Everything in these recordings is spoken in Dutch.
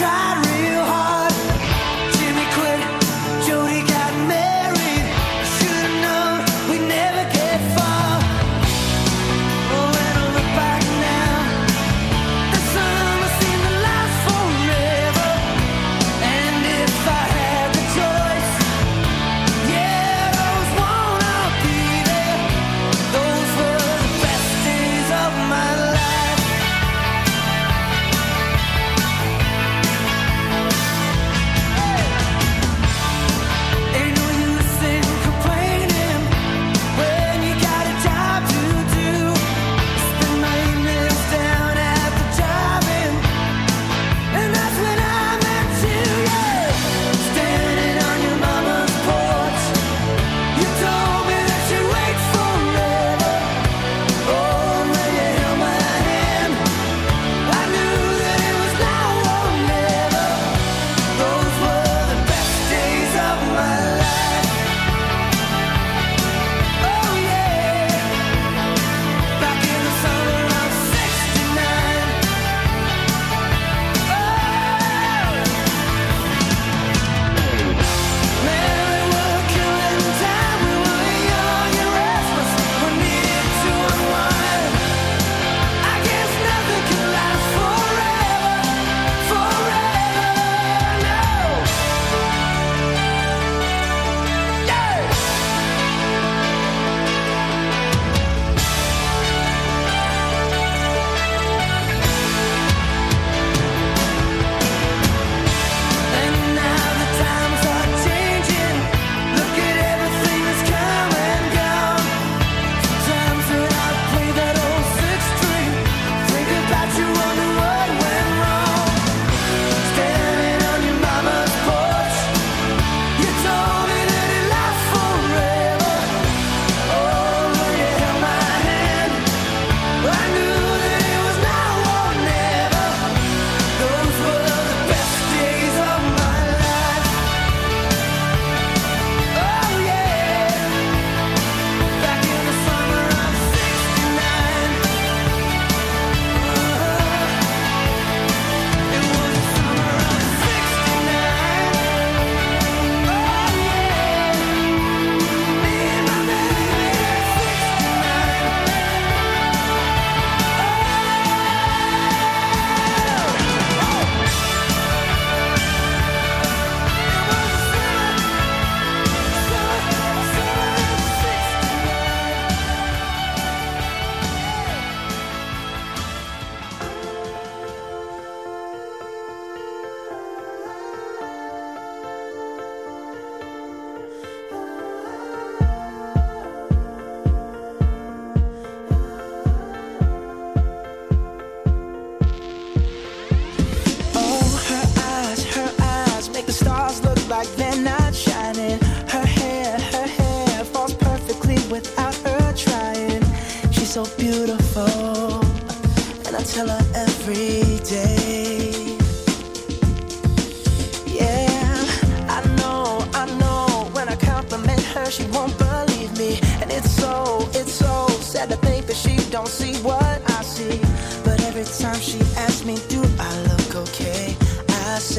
try.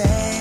say.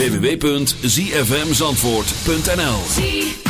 www.zfmzandvoort.nl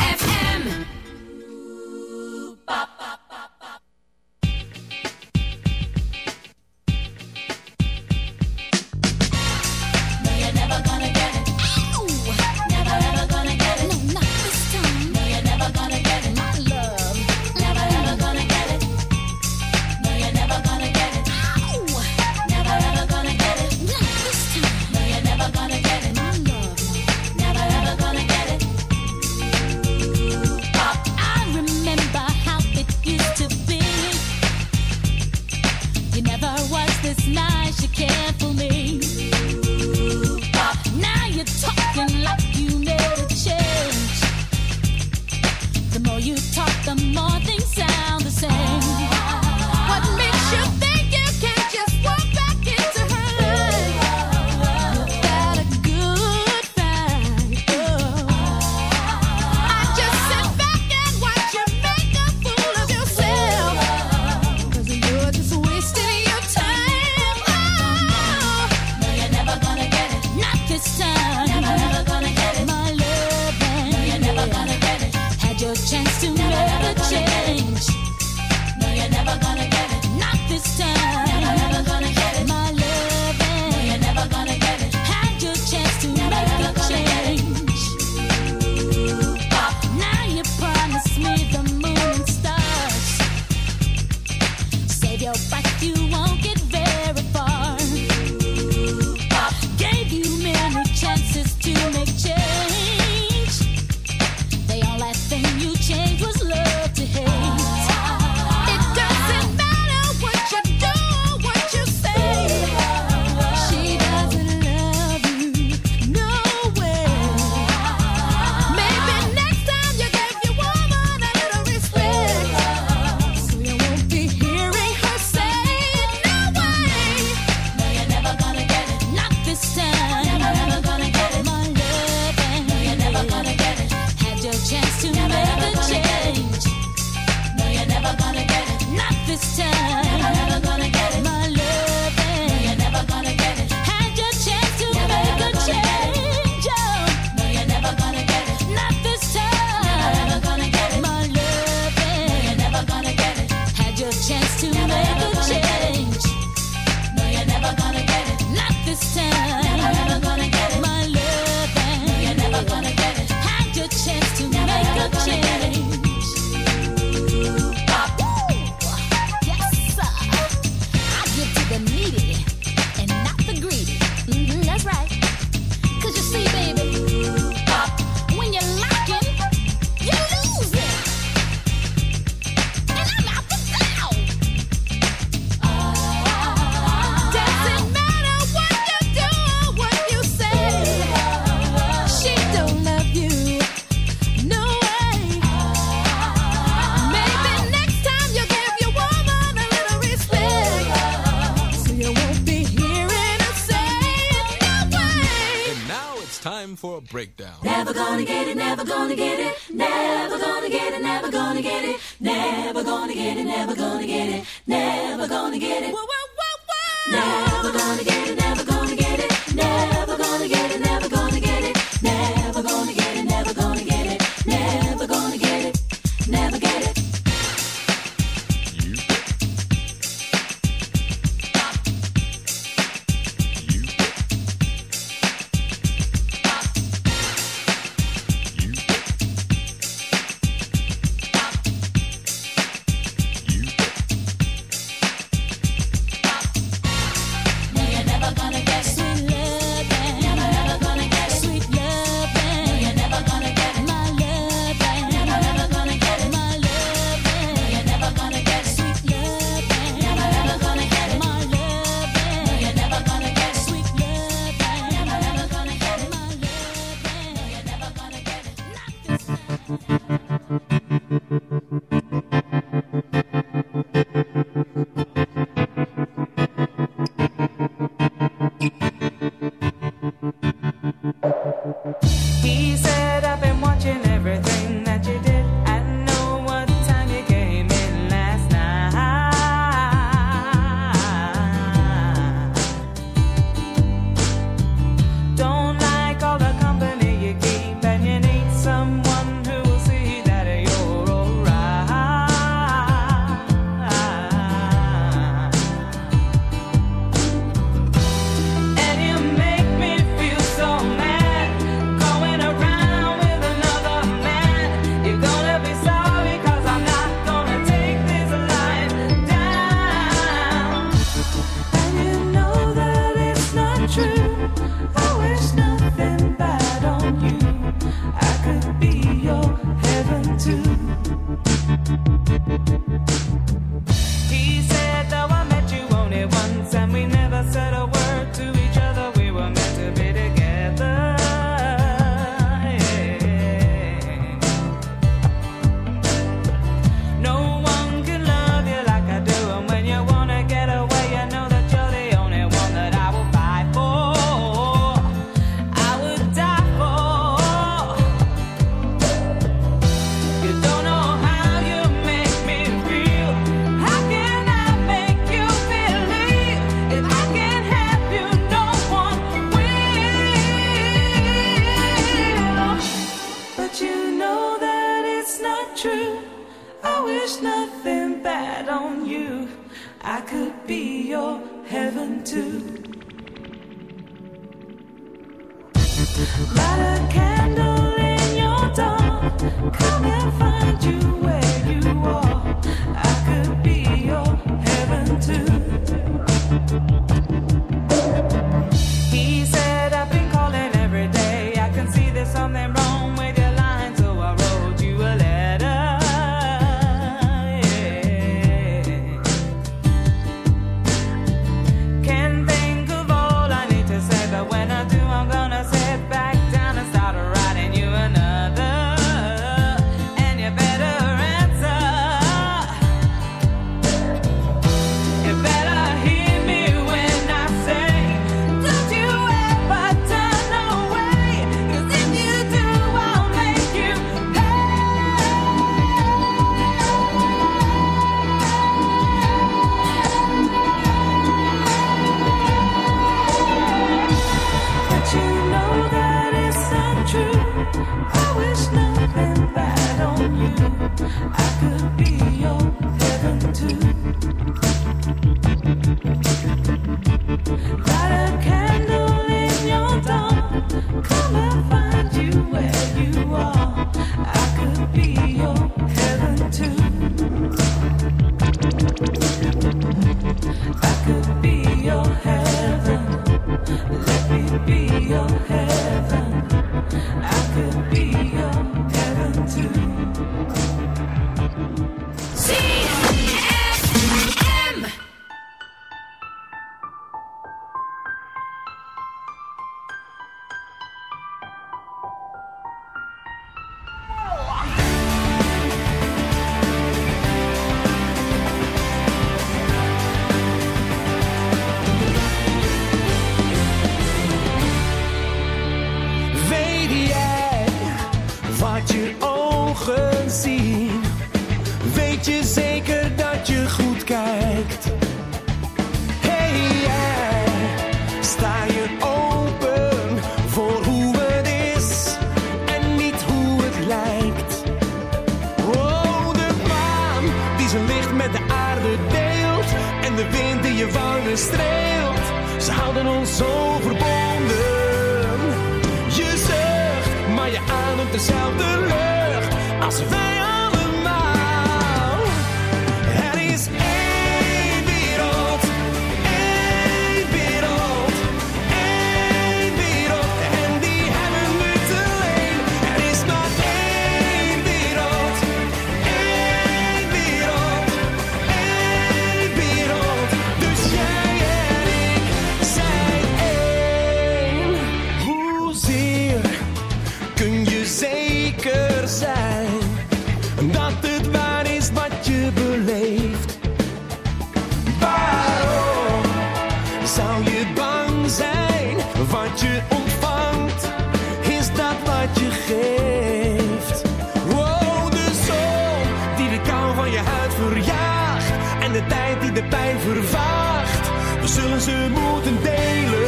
de tijd die de pijn vervaagt. We zullen ze moeten delen.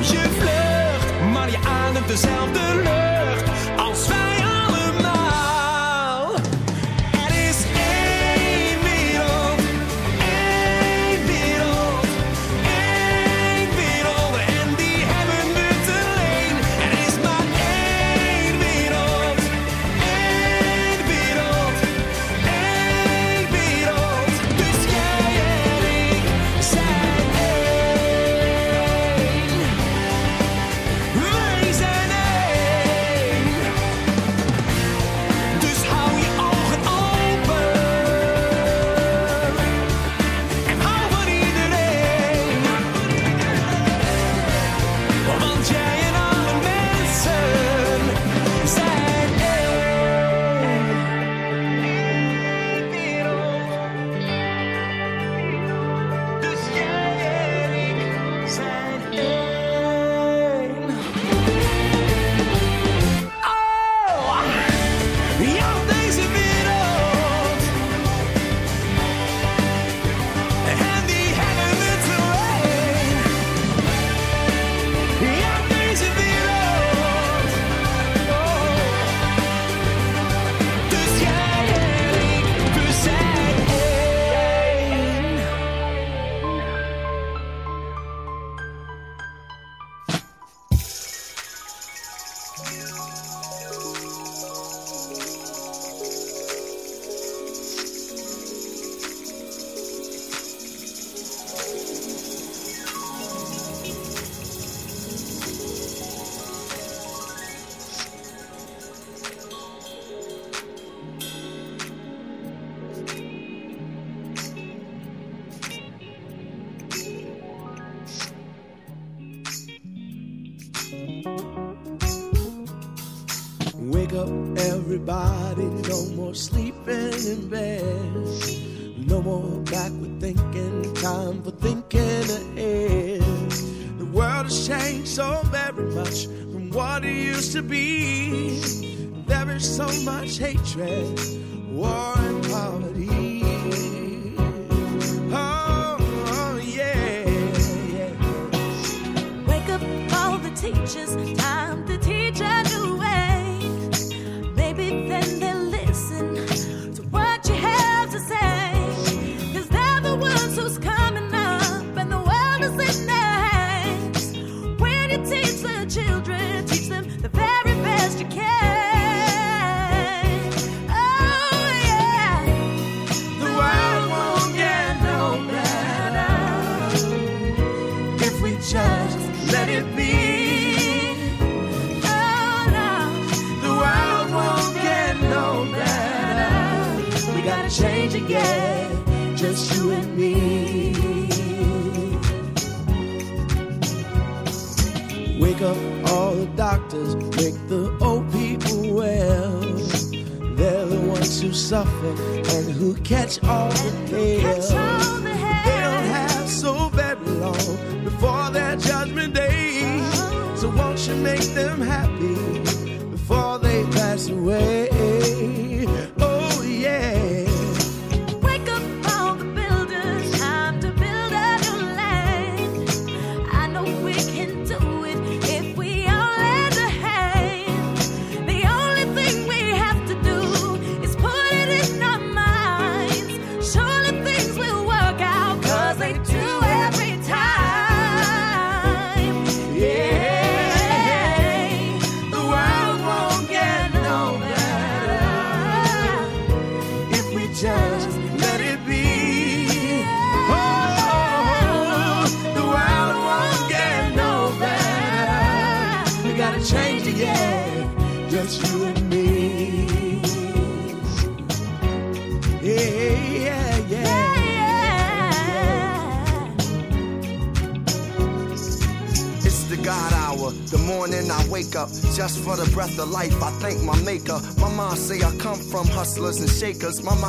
Je vlucht, maar je ademt dezelfde lucht. much hatred.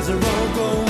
as the road goes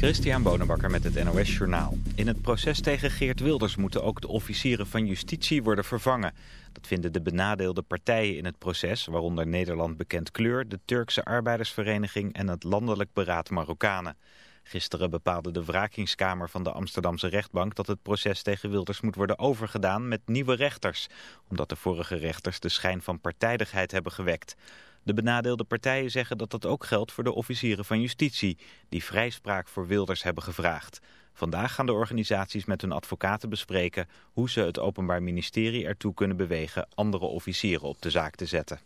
Christian Bonenbakker met het NOS Journaal. In het proces tegen Geert Wilders moeten ook de officieren van justitie worden vervangen. Dat vinden de benadeelde partijen in het proces, waaronder Nederland Bekend Kleur, de Turkse Arbeidersvereniging en het Landelijk Beraad Marokkanen. Gisteren bepaalde de wrakingskamer van de Amsterdamse rechtbank dat het proces tegen Wilders moet worden overgedaan met nieuwe rechters, omdat de vorige rechters de schijn van partijdigheid hebben gewekt. De benadeelde partijen zeggen dat dat ook geldt voor de officieren van justitie, die vrijspraak voor Wilders hebben gevraagd. Vandaag gaan de organisaties met hun advocaten bespreken hoe ze het Openbaar Ministerie ertoe kunnen bewegen andere officieren op de zaak te zetten.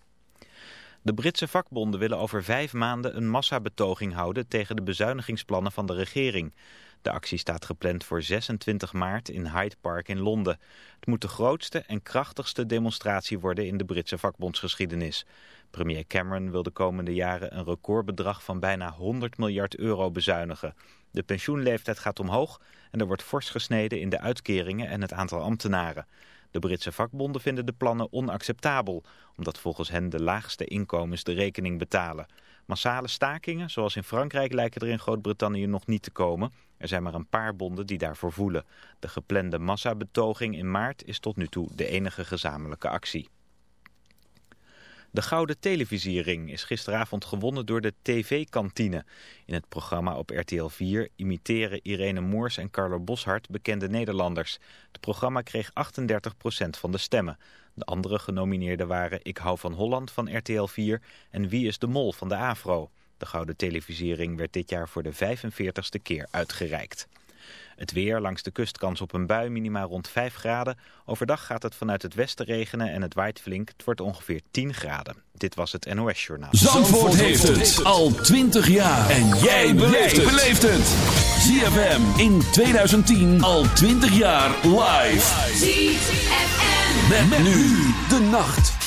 De Britse vakbonden willen over vijf maanden een massabetoging houden tegen de bezuinigingsplannen van de regering. De actie staat gepland voor 26 maart in Hyde Park in Londen. Het moet de grootste en krachtigste demonstratie worden in de Britse vakbondsgeschiedenis. Premier Cameron wil de komende jaren een recordbedrag van bijna 100 miljard euro bezuinigen. De pensioenleeftijd gaat omhoog en er wordt fors gesneden in de uitkeringen en het aantal ambtenaren. De Britse vakbonden vinden de plannen onacceptabel, omdat volgens hen de laagste inkomens de rekening betalen. Massale stakingen, zoals in Frankrijk, lijken er in Groot-Brittannië nog niet te komen. Er zijn maar een paar bonden die daarvoor voelen. De geplande massabetoging in maart is tot nu toe de enige gezamenlijke actie. De Gouden Televisiering is gisteravond gewonnen door de TV-kantine. In het programma op RTL 4 imiteren Irene Moors en Carlo Boshart bekende Nederlanders. Het programma kreeg 38% van de stemmen. De andere genomineerden waren Ik hou van Holland van RTL 4 en Wie is de Mol van de AVRO. De Gouden Televisiering werd dit jaar voor de 45ste keer uitgereikt. Het weer langs de kust kans op een bui, minimaal rond 5 graden. Overdag gaat het vanuit het westen regenen en het waait flink. Het wordt ongeveer 10 graden. Dit was het NOS Journaal. Zandvoort heeft het al 20 jaar. En jij beleeft het. ZFM in 2010 al 20 jaar live. ZFM. Met, nu de nacht.